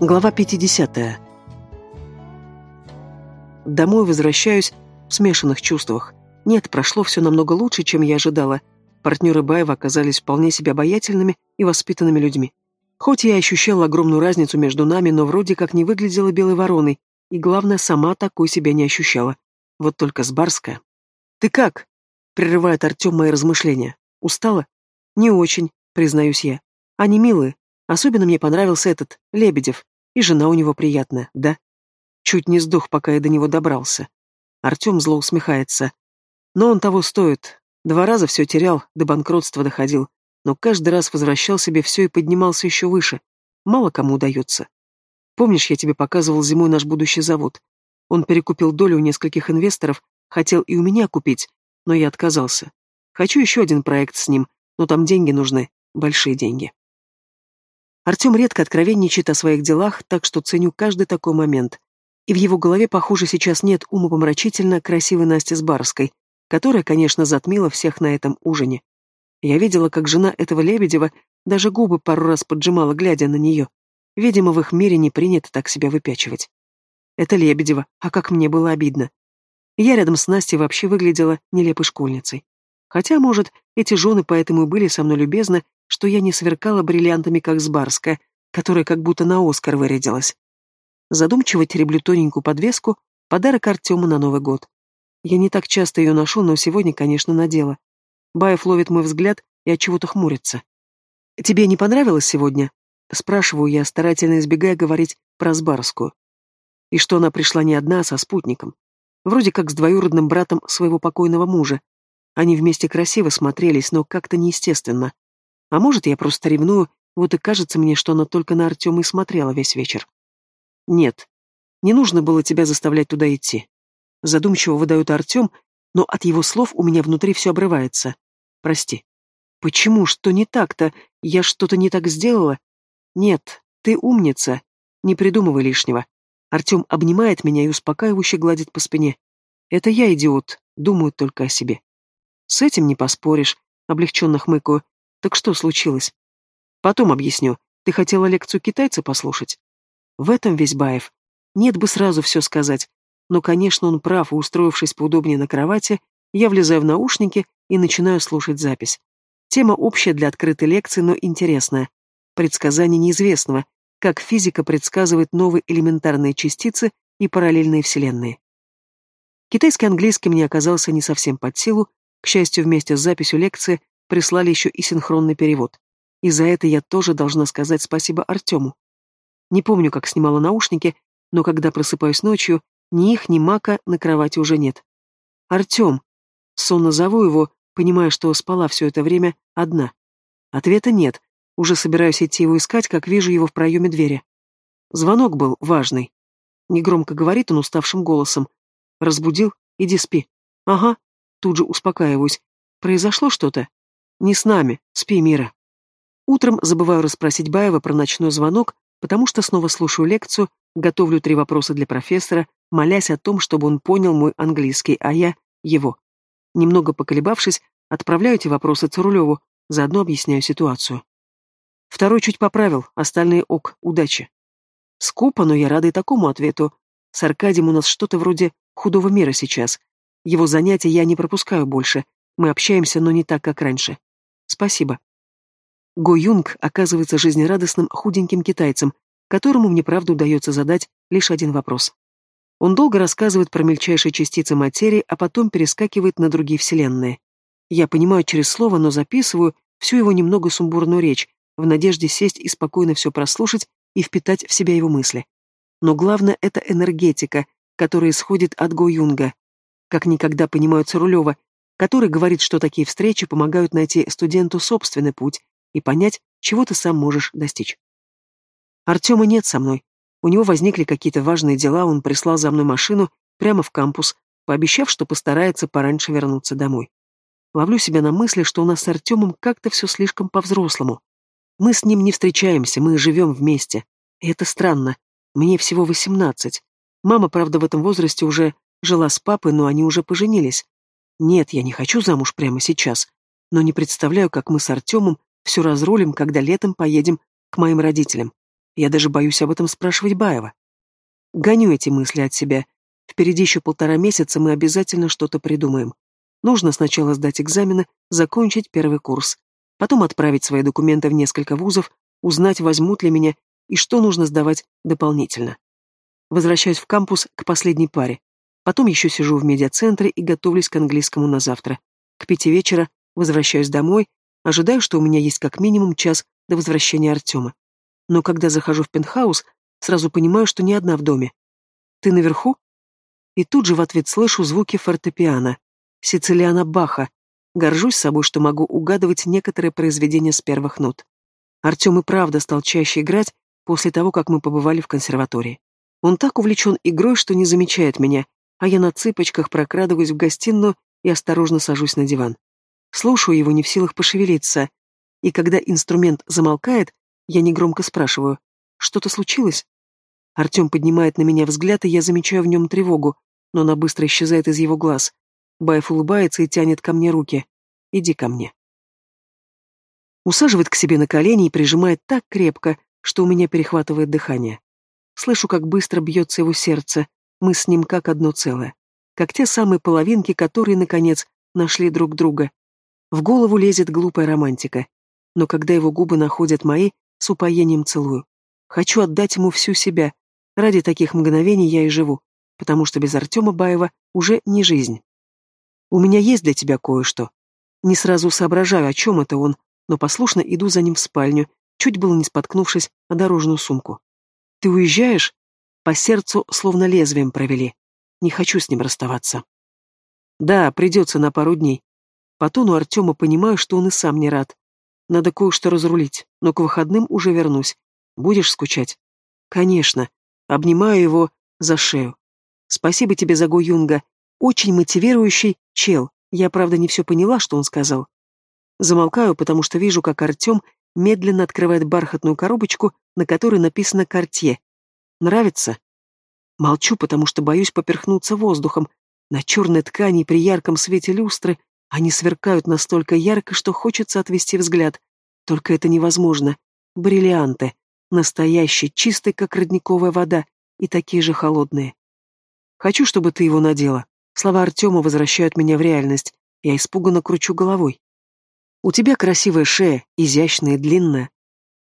Глава 50. Домой возвращаюсь в смешанных чувствах. Нет, прошло все намного лучше, чем я ожидала. Партнеры Баева оказались вполне себе обаятельными и воспитанными людьми. Хоть я ощущала огромную разницу между нами, но вроде как не выглядела белой вороной, и, главное, сама такой себя не ощущала. Вот только с Барска. «Ты как?» — прерывает Артем мои размышления. «Устала?» «Не очень», — признаюсь я. «Они милые. Особенно мне понравился этот, Лебедев. И жена у него приятная, да? Чуть не сдох, пока я до него добрался. Артем зло усмехается. Но он того стоит. Два раза все терял, до банкротства доходил. Но каждый раз возвращал себе все и поднимался еще выше. Мало кому удается. Помнишь, я тебе показывал зимой наш будущий завод? Он перекупил долю у нескольких инвесторов, хотел и у меня купить, но я отказался. Хочу еще один проект с ним, но там деньги нужны, большие деньги. Артем редко откровенничает о своих делах, так что ценю каждый такой момент. И в его голове, похоже, сейчас нет умопомрачительно красивой Насти Сбарской, которая, конечно, затмила всех на этом ужине. Я видела, как жена этого Лебедева даже губы пару раз поджимала, глядя на нее. Видимо, в их мире не принято так себя выпячивать. Это Лебедева, а как мне было обидно. Я рядом с Настей вообще выглядела нелепой школьницей. Хотя, может, эти жены поэтому и были со мной любезны, что я не сверкала бриллиантами, как Сбарская, которая как будто на Оскар вырядилась. Задумчиво тереблю тоненькую подвеску, подарок Артему на Новый год. Я не так часто ее ношу, но сегодня, конечно, надела. Баев ловит мой взгляд и от чего-то хмурится. «Тебе не понравилось сегодня?» Спрашиваю я, старательно избегая говорить про Сбарскую. И что она пришла не одна, а со спутником. Вроде как с двоюродным братом своего покойного мужа. Они вместе красиво смотрелись, но как-то неестественно. А может, я просто ревную, вот и кажется мне, что она только на Артема и смотрела весь вечер. Нет, не нужно было тебя заставлять туда идти. Задумчиво выдает Артем, но от его слов у меня внутри все обрывается. Прости. Почему? Что не так-то? Я что-то не так сделала? Нет, ты умница. Не придумывай лишнего. Артем обнимает меня и успокаивающе гладит по спине. Это я идиот, думаю только о себе. С этим не поспоришь, облегченно хмыкаю. Так что случилось? Потом объясню. Ты хотела лекцию китайца послушать? В этом весь Баев. Нет бы сразу все сказать. Но, конечно, он прав, устроившись поудобнее на кровати, я влезаю в наушники и начинаю слушать запись. Тема общая для открытой лекции, но интересная. Предсказание неизвестного, как физика предсказывает новые элементарные частицы и параллельные вселенные. Китайский английский мне оказался не совсем под силу, к счастью, вместе с записью лекции прислали еще и синхронный перевод. И за это я тоже должна сказать спасибо Артему. Не помню, как снимала наушники, но когда просыпаюсь ночью, ни их, ни Мака на кровати уже нет. Артем. Сонно зову его, понимая, что спала все это время одна. Ответа нет. Уже собираюсь идти его искать, как вижу его в проеме двери. Звонок был важный. Негромко говорит он уставшим голосом. Разбудил? Иди спи. Ага. Тут же успокаиваюсь. Произошло что-то? Не с нами, спи, Мира. Утром забываю расспросить Баева про ночной звонок, потому что снова слушаю лекцию, готовлю три вопроса для профессора, молясь о том, чтобы он понял мой английский, а я — его. Немного поколебавшись, отправляю эти вопросы Царулеву, заодно объясняю ситуацию. Второй чуть поправил, остальные ок, удачи. Скупо, но я рада и такому ответу. С Аркадием у нас что-то вроде худого мира сейчас. Его занятия я не пропускаю больше. Мы общаемся, но не так, как раньше. Спасибо. Го Юнг оказывается жизнерадостным худеньким китайцем, которому мне правда удается задать лишь один вопрос. Он долго рассказывает про мельчайшие частицы материи, а потом перескакивает на другие вселенные. Я понимаю через слово, но записываю всю его немного сумбурную речь, в надежде сесть и спокойно все прослушать и впитать в себя его мысли. Но главное — это энергетика, которая исходит от Го Юнга. Как никогда понимаю Царулева, который говорит, что такие встречи помогают найти студенту собственный путь и понять, чего ты сам можешь достичь. Артема нет со мной. У него возникли какие-то важные дела, он прислал за мной машину прямо в кампус, пообещав, что постарается пораньше вернуться домой. Ловлю себя на мысли, что у нас с Артемом как-то все слишком по-взрослому. Мы с ним не встречаемся, мы живем вместе. И это странно. Мне всего восемнадцать. Мама, правда, в этом возрасте уже жила с папой, но они уже поженились. Нет, я не хочу замуж прямо сейчас, но не представляю, как мы с Артемом все разрулим, когда летом поедем к моим родителям. Я даже боюсь об этом спрашивать Баева. Гоню эти мысли от себя. Впереди еще полтора месяца мы обязательно что-то придумаем. Нужно сначала сдать экзамены, закончить первый курс. Потом отправить свои документы в несколько вузов, узнать, возьмут ли меня и что нужно сдавать дополнительно. Возвращаюсь в кампус к последней паре. Потом еще сижу в медиацентре и готовлюсь к английскому на завтра. К пяти вечера возвращаюсь домой, ожидаю, что у меня есть как минимум час до возвращения Артема. Но когда захожу в пентхаус, сразу понимаю, что не одна в доме. «Ты наверху?» И тут же в ответ слышу звуки фортепиано. Сицилиана Баха. Горжусь собой, что могу угадывать некоторые произведения с первых нот. Артем и правда стал чаще играть после того, как мы побывали в консерватории. Он так увлечен игрой, что не замечает меня, а я на цыпочках прокрадываюсь в гостиную и осторожно сажусь на диван. Слушаю его, не в силах пошевелиться. И когда инструмент замолкает, я негромко спрашиваю, что-то случилось? Артем поднимает на меня взгляд, и я замечаю в нем тревогу, но она быстро исчезает из его глаз. Баев улыбается и тянет ко мне руки. «Иди ко мне». Усаживает к себе на колени и прижимает так крепко, что у меня перехватывает дыхание. Слышу, как быстро бьется его сердце, мы с ним как одно целое. Как те самые половинки, которые, наконец, нашли друг друга. В голову лезет глупая романтика. Но когда его губы находят мои, с упоением целую. Хочу отдать ему всю себя. Ради таких мгновений я и живу, потому что без Артема Баева уже не жизнь. У меня есть для тебя кое-что. Не сразу соображаю, о чем это он, но послушно иду за ним в спальню, чуть было не споткнувшись о дорожную сумку. Ты уезжаешь? По сердцу словно лезвием провели. Не хочу с ним расставаться. Да, придется на пару дней. По тону Артема понимаю, что он и сам не рад. Надо кое-что разрулить, но к выходным уже вернусь. Будешь скучать? Конечно. Обнимаю его за шею. Спасибо тебе за Го Юнга. Очень мотивирующий чел. Я, правда, не все поняла, что он сказал. Замолкаю, потому что вижу, как Артем медленно открывает бархатную коробочку, на которой написано «Кортье». Нравится? Молчу, потому что боюсь поперхнуться воздухом. На черной ткани при ярком свете люстры они сверкают настолько ярко, что хочется отвести взгляд. Только это невозможно. Бриллианты. Настоящие, чистые, как родниковая вода, и такие же холодные. Хочу, чтобы ты его надела. Слова Артема возвращают меня в реальность. Я испуганно кручу головой. У тебя красивая шея, изящная и длинная.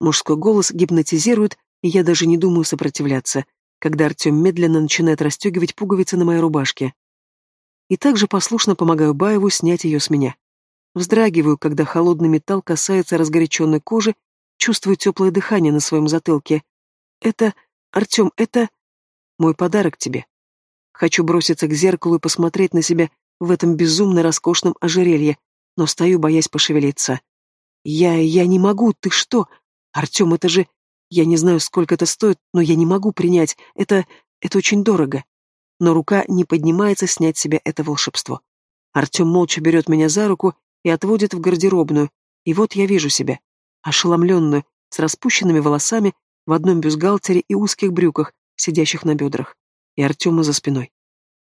Мужской голос гипнотизирует, и я даже не думаю сопротивляться, когда Артем медленно начинает расстегивать пуговицы на моей рубашке. И также послушно помогаю Баеву снять ее с меня. Вздрагиваю, когда холодный металл касается разгоряченной кожи, чувствую теплое дыхание на своем затылке. Это... Артем, это... Мой подарок тебе. Хочу броситься к зеркалу и посмотреть на себя в этом безумно роскошном ожерелье, но стою, боясь пошевелиться. «Я... я не могу, ты что? Артем, это же... Я не знаю, сколько это стоит, но я не могу принять. Это... это очень дорого». Но рука не поднимается снять с себя это волшебство. Артем молча берет меня за руку и отводит в гардеробную, и вот я вижу себя, ошеломленную, с распущенными волосами, в одном бюстгальтере и узких брюках, сидящих на бедрах, и Артема за спиной.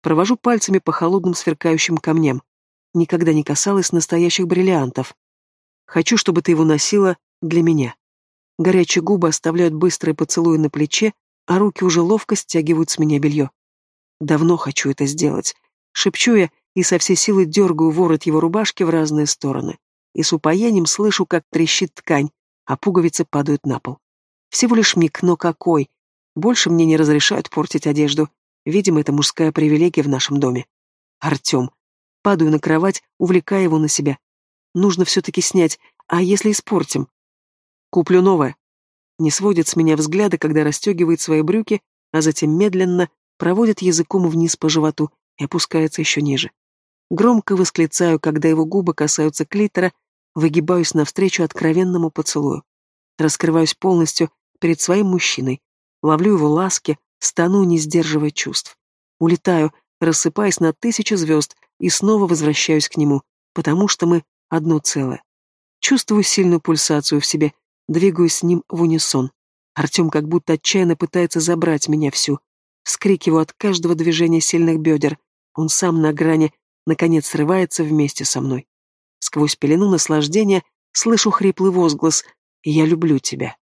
Провожу пальцами по холодным сверкающим камням никогда не касалась настоящих бриллиантов. Хочу, чтобы ты его носила для меня. Горячие губы оставляют быстрые поцелуи на плече, а руки уже ловко стягивают с меня белье. Давно хочу это сделать. Шепчу я и со всей силы дергаю ворот его рубашки в разные стороны. И с упоением слышу, как трещит ткань, а пуговицы падают на пол. Всего лишь миг, но какой. Больше мне не разрешают портить одежду. Видимо, это мужская привилегия в нашем доме. Артем, Падаю на кровать, увлекая его на себя. Нужно все-таки снять, а если испортим? Куплю новое. Не сводит с меня взгляда, когда расстегивает свои брюки, а затем медленно проводит языком вниз по животу и опускается еще ниже. Громко восклицаю, когда его губы касаются клитора, выгибаюсь навстречу откровенному поцелую. Раскрываюсь полностью перед своим мужчиной, ловлю его ласки, стану, не сдерживая чувств. Улетаю, рассыпаясь на тысячи звезд, и снова возвращаюсь к нему, потому что мы одно целое. Чувствую сильную пульсацию в себе, двигаюсь с ним в унисон. Артем как будто отчаянно пытается забрать меня всю. Вскрикиваю от каждого движения сильных бедер. Он сам на грани, наконец срывается вместе со мной. Сквозь пелену наслаждения слышу хриплый возглас «Я люблю тебя».